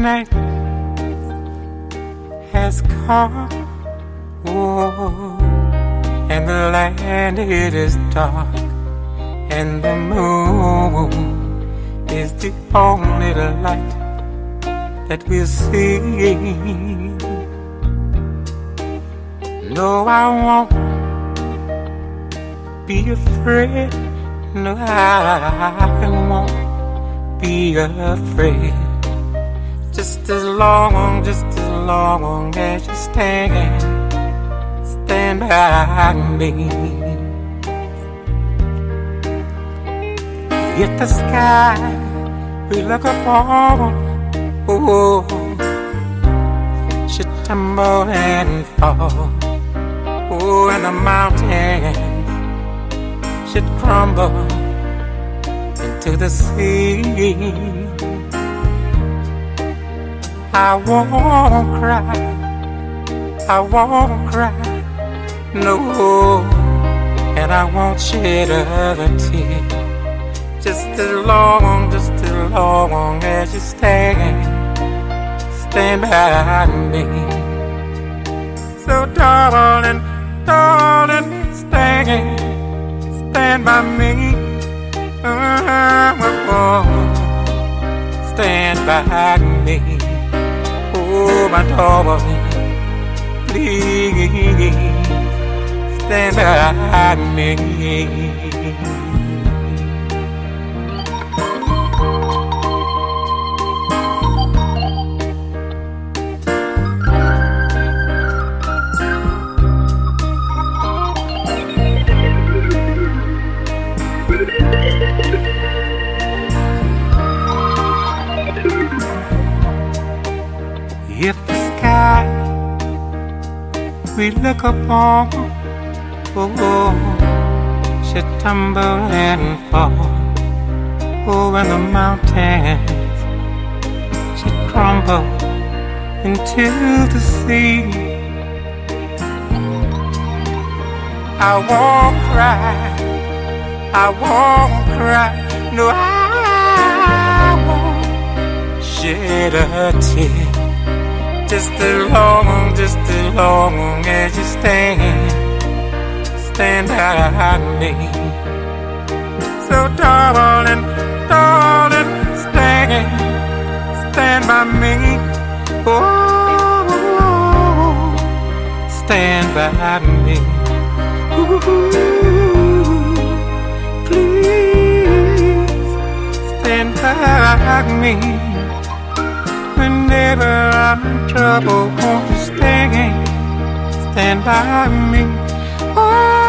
night has come, oh, and the land it is dark, and the moon is the only light that we'll see. No, I won't be afraid. No, I won't be afraid. Just as long, just as long as you stand, stand by me. If the sky we look upon, oh, should tumble and fall, oh, and the mountain should crumble into the sea. I won't cry, I won't cry, no, and I won't shed a tear. Just as long, just as long as you stand, stand by me. So darling, darling, stand, stand by me. Oh, stand by me oh my darling, please stand by me. We look upon, oh, should tumble and fall. Oh, and the mountains should crumble into the sea. I won't cry, I won't cry, no, I won't shed a tear just as long, just as long as you stand, stand by me. So darling, darling, stand, stand by me. Oh, stand by me. Ooh, please stand by me. Whenever I'm in trouble, won't you stand, stand by me? Oh.